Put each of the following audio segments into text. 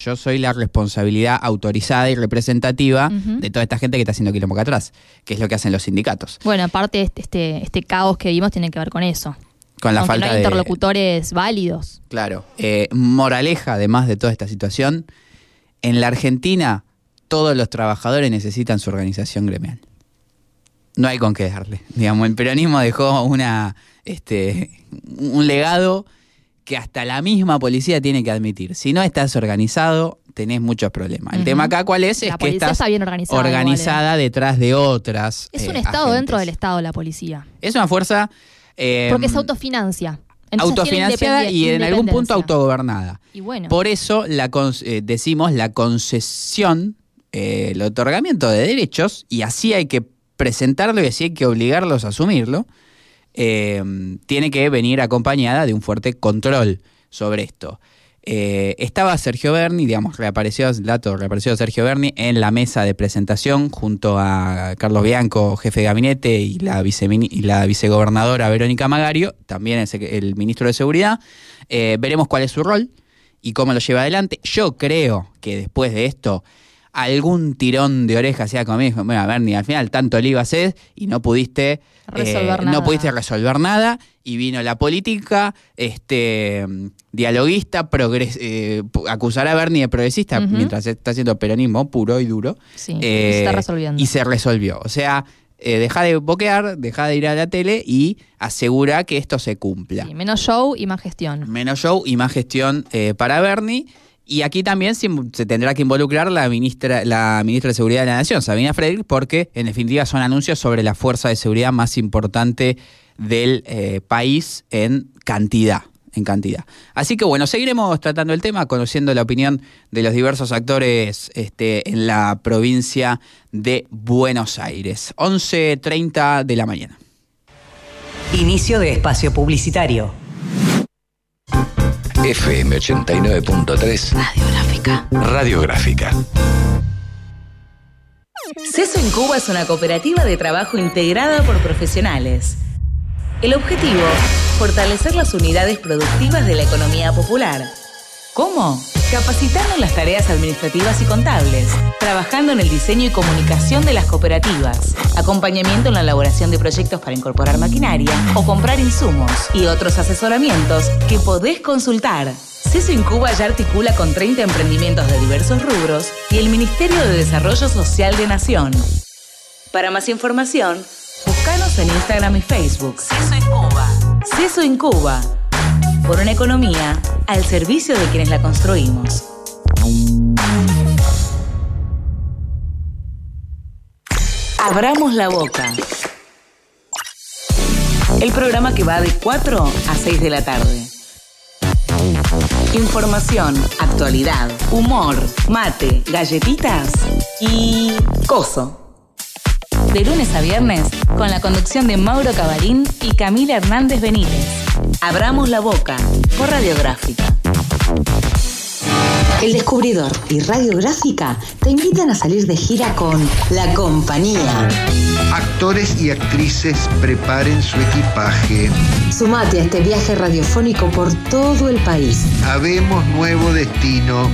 Yo soy la responsabilidad autorizada y representativa de toda esta gente que está haciendo quilombo acá atrás, que es lo que hacen los sindicatos. Bueno, aparte este, este, este caos que vimos tiene que ver con eso. Con la Aunque falta no hay de. interlocutores válidos. Claro. Eh, moraleja, además de toda esta situación, en la Argentina todos los trabajadores necesitan su organización gremial. No hay con qué darle. Digamos, el peronismo dejó una, este, un legado que hasta la misma policía tiene que admitir. Si no estás organizado, tenés muchos problemas. El tema acá cuál es, La es que estás está bien organizada. organizada detrás de otras. ¿eh? Es un eh, estado agentes. dentro del estado la policía. Es una fuerza... eh, Porque se autofinancia. Entonces autofinanciada y en algún punto autogobernada. Y bueno, Por eso la eh, decimos la concesión, eh, el otorgamiento de derechos, y así hay que presentarlo y así hay que obligarlos a asumirlo, eh, tiene que venir acompañada de un fuerte control sobre esto. Eh, estaba Sergio Berni, digamos, reapareció, dato, reapareció Sergio Berni en la mesa de presentación junto a Carlos Bianco, jefe de gabinete, y la, vicemini- y la vicegobernadora Verónica Magario, también el, el ministro de Seguridad. Eh, veremos cuál es su rol y cómo lo lleva adelante. Yo creo que después de esto, algún tirón de orejas sea conmigo. Bueno, Bernie, al final tanto le iba a hacer y no pudiste eh, Resolver no nada. pudiste resolver nada y vino la política, este dialoguista, progres- eh, acusar a Bernie de progresista Ujú. mientras está haciendo peronismo puro y duro. sí, Eh, se está resolviendo. Y se resolvió. O sea, eh, deja de boquear, deja de ir a la tele y asegura que esto se cumpla. Sí, menos show y más gestión. Menos show y más gestión eh, para Bernie. Y aquí también se, tendrá que involucrar la ministra, la ministra de Seguridad de la Nación, Sabina Frederick, porque en definitiva son anuncios sobre la fuerza de seguridad más importante del eh, país en cantidad. En cantidad. Así que bueno, seguiremos tratando el tema, conociendo la opinión de los diversos actores este, en la provincia de Buenos Aires. 11.30 de la mañana. Inicio de espacio publicitario. FM 89.3 Radiográfica. Radiográfica. CESO en Cuba es una cooperativa de trabajo integrada por profesionales. El objetivo, fortalecer las unidades productivas de la economía popular. ¿Cómo? Capacitando en las tareas administrativas y contables, trabajando en el diseño y comunicación de las cooperativas, acompañamiento en la elaboración de proyectos para incorporar maquinaria o comprar insumos y otros asesoramientos que podés consultar. CESO en Cuba ya articula con 30 emprendimientos de diversos rubros y el Ministerio de Desarrollo Social de Nación. Para más información, búscanos en Instagram y Facebook. CESO en Cuba. CESO en Cuba. Por una economía al servicio de quienes la construimos. Abramos la boca. El programa que va de 4 a 6 de la tarde. Información, actualidad, humor, mate, galletitas y coso. De lunes a viernes, con la conducción de Mauro Cabarín y Camila Hernández Benítez. Abramos la boca por Radiográfica. El Descubridor y Radiográfica te invitan a salir de gira con La Compañía. Actores y actrices preparen su equipaje. Sumate a este viaje radiofónico por todo el país. Habemos nuevo destino.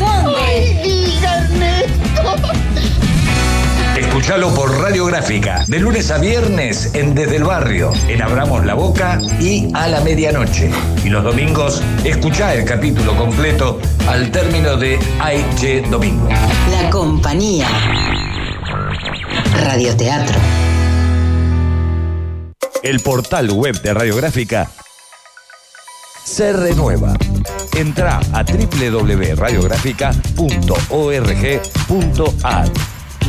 Escuchalo por Radiográfica, de lunes a viernes en Desde el Barrio, en Abramos la Boca y a la medianoche. Y los domingos, escuchá el capítulo completo al término de Aiche Domingo. La Compañía. Radioteatro. El portal web de Radiográfica se renueva. Entra a www.radiográfica.org.ar.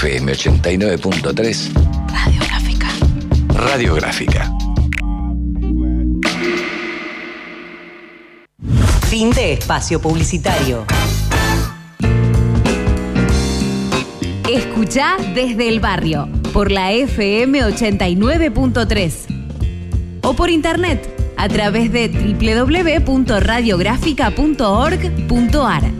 FM 89.3 Radiográfica. Radiográfica. Fin de espacio publicitario. Escucha desde el barrio por la FM 89.3 o por internet a través de www.radiográfica.org.ar.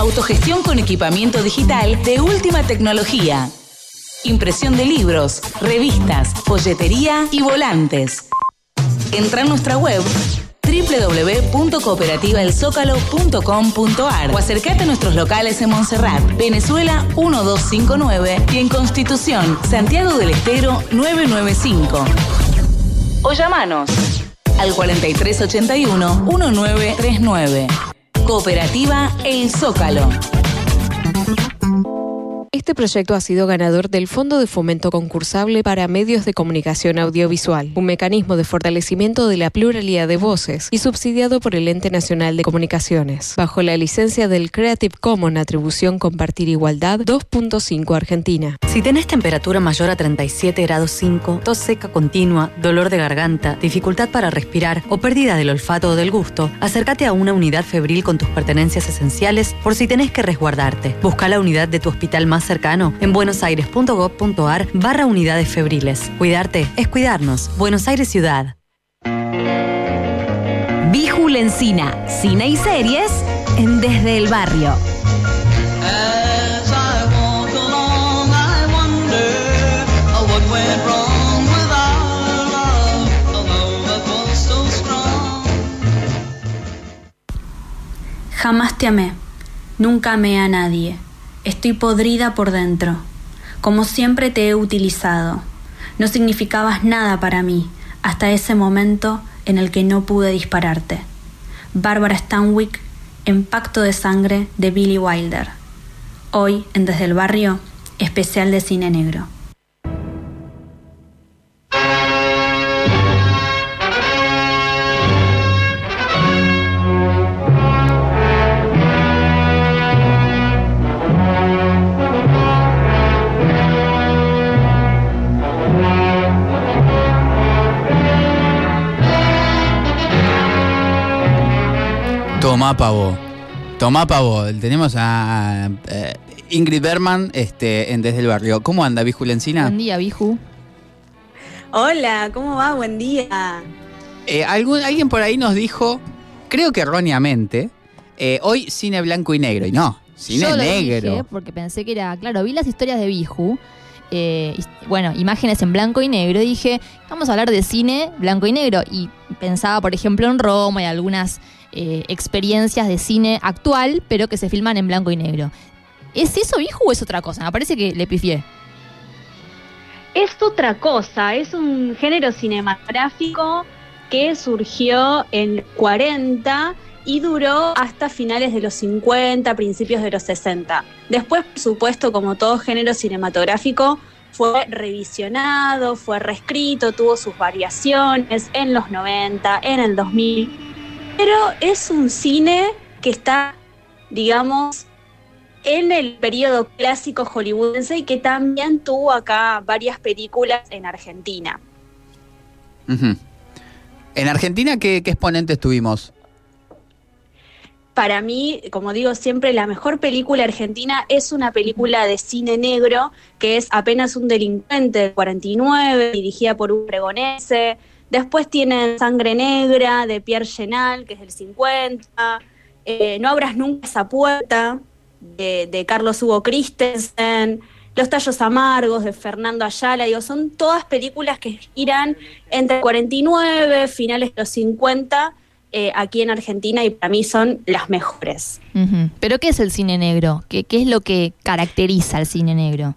Autogestión con equipamiento digital de última tecnología. Impresión de libros, revistas, folletería y volantes. Entra en nuestra web www.cooperativaelzócalo.com.ar o acércate a nuestros locales en Montserrat, Venezuela 1259 y en Constitución, Santiago del Estero 995. O llamanos al 4381-1939. Cooperativa El Zócalo. Este proyecto ha sido ganador del Fondo de Fomento Concursable para Medios de Comunicación Audiovisual, un mecanismo de fortalecimiento de la pluralidad de voces y subsidiado por el Ente Nacional de Comunicaciones, bajo la licencia del Creative Commons Atribución Compartir Igualdad 2.5 Argentina. Si tenés temperatura mayor a 37 grados 5, tos seca continua, dolor de garganta, dificultad para respirar o pérdida del olfato o del gusto, acércate a una unidad febril con tus pertenencias esenciales por si tenés que resguardarte. Busca la unidad de tu hospital más cercano en buenosaires.gov.ar barra unidades febriles. Cuidarte es cuidarnos. Buenos Aires Ciudad. Bijul Encina, cine y series en Desde el Barrio. Jamás te amé, nunca amé a nadie. Estoy podrida por dentro. Como siempre te he utilizado. No significabas nada para mí hasta ese momento en el que no pude dispararte. Bárbara Stanwyck en Pacto de Sangre de Billy Wilder. Hoy, en Desde el Barrio, especial de cine negro. Tomá pavo. Tomá pavo. Tenemos a, a, eh, Ingrid Berman este, en Desde el Barrio. ¿Cómo anda, Biju Lencina? Buen día, Biju. Hola, ¿cómo va? Buen día. Eh, algún, alguien por ahí nos dijo, creo que erróneamente, eh, hoy cine blanco y negro. Y no, cine Yo lo negro. dije porque pensé que era, claro, vi las historias de Biju. eh, y- bueno, imágenes en blanco y negro. Y dije, vamos a hablar de cine blanco y negro. Y pensaba, por ejemplo, en Roma y algunas eh, experiencias de cine actual, pero que se filman en blanco y negro. ¿Es eso, Biju, o es otra cosa? Me parece que le pifié. Es otra cosa, es un género cinematográfico que surgió en los 40 y duró hasta finales de los 50, principios de los 60. Después, por supuesto, como todo género cinematográfico, fue revisionado, fue reescrito, tuvo sus variaciones en los 90, en el 2000, pero es un cine que está, digamos, en el periodo clásico hollywoodense y que también tuvo acá varias películas en Argentina. En Argentina, ¿qué, qué exponentes tuvimos? Para mí, como digo siempre, la mejor película argentina es una película de cine negro que es apenas un delincuente del 49, dirigida por un pregonese. Después tienen Sangre Negra de Pierre Genal, que es del 50. Eh, no abras nunca esa puerta de, Carlos Hugo Christensen. Los tallos amargos de Fernando Ayala, digo, son todas películas que giran entre el 49, finales de los 50, eh, aquí en Argentina y para mí son las mejores. ¿Pero qué es el cine negro? ¿Qué, ¿Qué es lo que caracteriza al cine negro?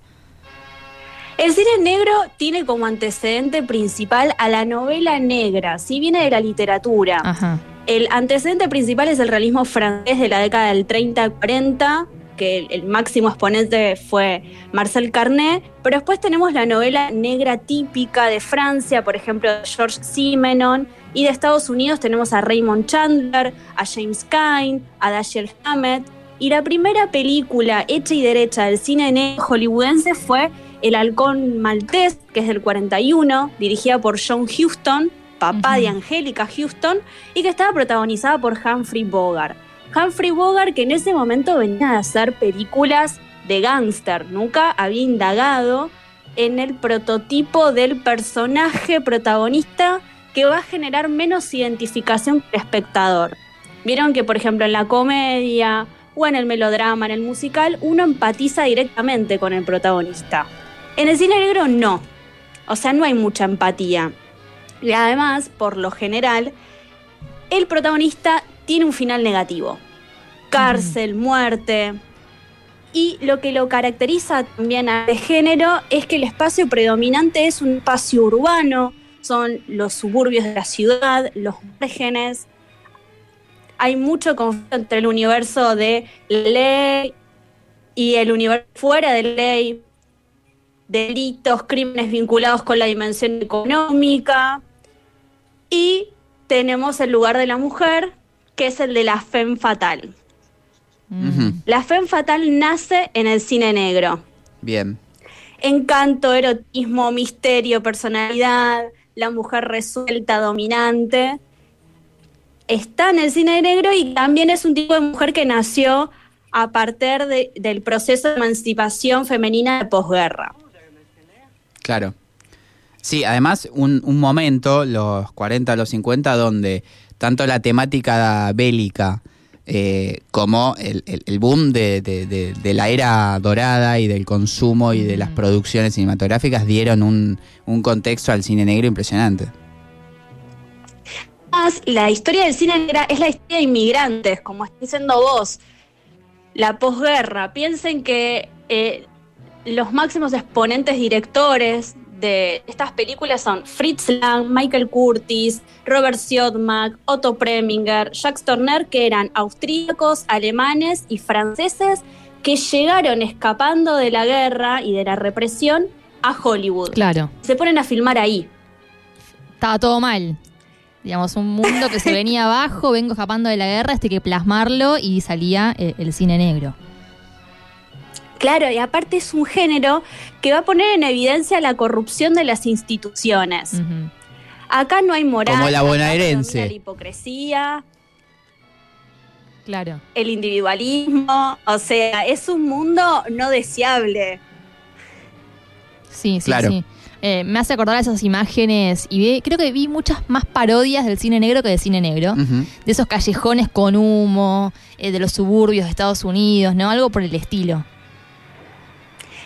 El cine negro tiene como antecedente principal a la novela negra, si viene de la literatura. Ajá. El antecedente principal es el realismo francés de la década del 30-40, que el, el máximo exponente fue Marcel Carnet, pero después tenemos la novela negra típica de Francia, por ejemplo, George Simenon, y de Estados Unidos tenemos a Raymond Chandler, a James Cain, a Dashiell Hammett, y la primera película hecha y derecha del cine negro hollywoodense fue El Halcón Maltés, que es del 41, dirigida por John Huston, papá de Angélica Houston, y que estaba protagonizada por Humphrey Bogart. Humphrey Bogart, que en ese momento venía a hacer películas de gángster, nunca había indagado en el prototipo del personaje protagonista que va a generar menos identificación con el espectador. Vieron que, por ejemplo, en la comedia o en el melodrama, en el musical, uno empatiza directamente con el protagonista. En el cine negro no. O sea, no hay mucha empatía. Y además, por lo general, el protagonista tiene un final negativo. Cárcel, muerte. Y lo que lo caracteriza también a este género es que el espacio predominante es un espacio urbano, son los suburbios de la ciudad, los márgenes. Hay mucho conflicto entre el universo de ley y el universo fuera de ley, delitos, crímenes vinculados con la dimensión económica. Y tenemos el lugar de la mujer, que es el de la femme fatal. La femme fatal nace en el cine negro. Bien. Encanto, erotismo, misterio, personalidad, la mujer resuelta, dominante. Está en el cine negro y también es un tipo de mujer que nació a partir de- del proceso de emancipación femenina de posguerra. Claro. Sí, además un, un momento, los 40, los 50, donde tanto la temática bélica eh, como el, el- el boom de, de- de- de la era dorada y del consumo y de las producciones cinematográficas dieron un, un contexto al cine negro impresionante. Además, la historia del cine negra es la historia de inmigrantes, como está diciendo vos. La posguerra. Piensen que eh, los máximos exponentes directores de estas películas son Fritz Lang, Michael Curtis, Robert Siodmak, Otto Preminger, Jacques Turner, que eran austríacos, alemanes y franceses que llegaron escapando de la guerra y de la represión a Hollywood. Claro. Se ponen a filmar ahí. Estaba todo mal. Digamos, un mundo que se venía abajo, vengo escapando de la guerra, este que plasmarlo y salía eh, el cine negro. Claro, y aparte es un género que va a poner en evidencia la corrupción de las instituciones. Acá no hay moral. Como la bonaerense. predomina La hipocresía, Claro. el individualismo. O sea, es un mundo no deseable. Sí, sí, Claro. sí. Eh, me hace acordar esas imágenes y vi- creo que vi muchas más parodias del cine negro que de cine negro. De esos callejones con humo, eh, de los suburbios de Estados Unidos, ¿no? Algo por el estilo.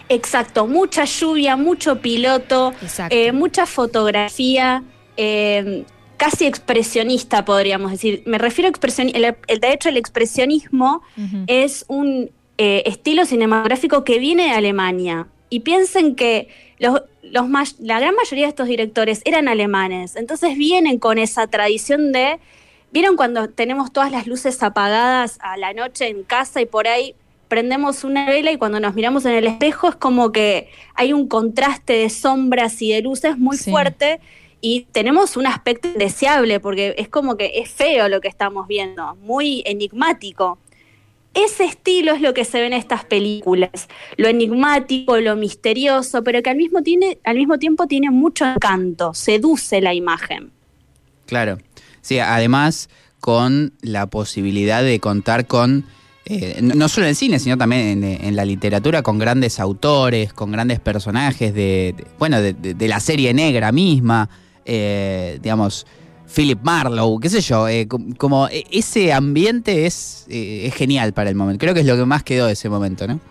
Exacto, mucha lluvia, mucho piloto, eh, mucha fotografía, eh, casi expresionista podríamos decir. Me refiero a el- de hecho el expresionismo es un eh, estilo cinematográfico que viene de Alemania. Y piensen que los, los la gran mayoría de estos directores eran alemanes, entonces vienen con esa tradición de, ¿vieron cuando tenemos todas las luces apagadas a la noche en casa y por ahí prendemos una vela y cuando nos miramos en el espejo es como que hay un contraste de sombras y de luces muy fuerte y tenemos un aspecto indeseable porque es como que es feo lo que estamos viendo, muy enigmático. Ese estilo es lo que se ve en estas películas, lo enigmático, lo misterioso, pero que al mismo, tiene, al mismo tiempo tiene mucho encanto, seduce la imagen. Claro. Sí, además con la posibilidad de contar con, eh, no solo en el cine, sino también en, la literatura, con grandes autores, con grandes personajes de, bueno, de, la serie negra misma, eh, digamos, Philip Marlowe, qué sé yo, eh, com- como e- ese ambiente es, es genial para el momento. Creo que es lo que más quedó de ese momento, ¿no?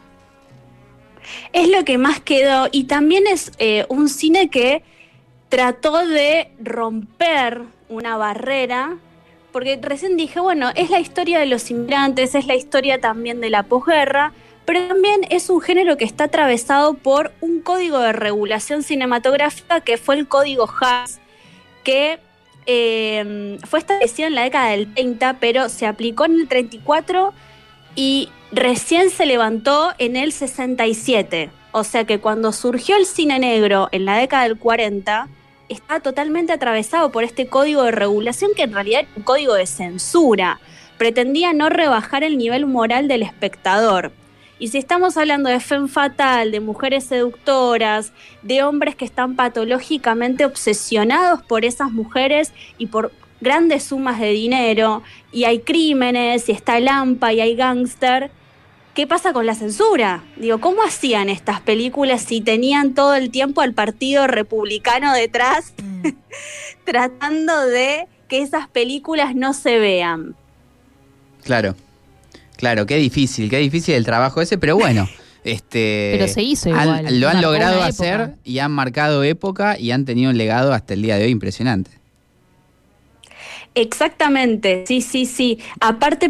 Es lo que más quedó y también es un cine que trató de romper una barrera, porque recién dije, bueno, es la historia de los inmigrantes, es la historia también de la posguerra, pero también es un género que está atravesado por un código de regulación cinematográfica que fue el código Haas, que eh, fue establecido en la década del 30, pero se aplicó en el 34 y recién se levantó en el 67. O sea que cuando surgió el cine negro en la década del 40, está totalmente atravesado por este código de regulación que en realidad es un código de censura. Pretendía no rebajar el nivel moral del espectador. Y si estamos hablando de femme fatal, de mujeres seductoras, de hombres que están patológicamente obsesionados por esas mujeres y por grandes sumas de dinero, y hay crímenes, y está el AMPA, y hay gángster, ¿qué pasa con la censura? Digo, ¿cómo hacían estas películas si tenían todo el tiempo al Partido Republicano detrás, tratando de que esas películas no se vean? Claro. Claro, qué difícil, qué difícil el trabajo ese, pero bueno. Este, Pero se hizo han- igual, lo han logrado hacer época. y han marcado época y han tenido un legado hasta el día de hoy impresionante. Exactamente, sí, sí, sí. Aparte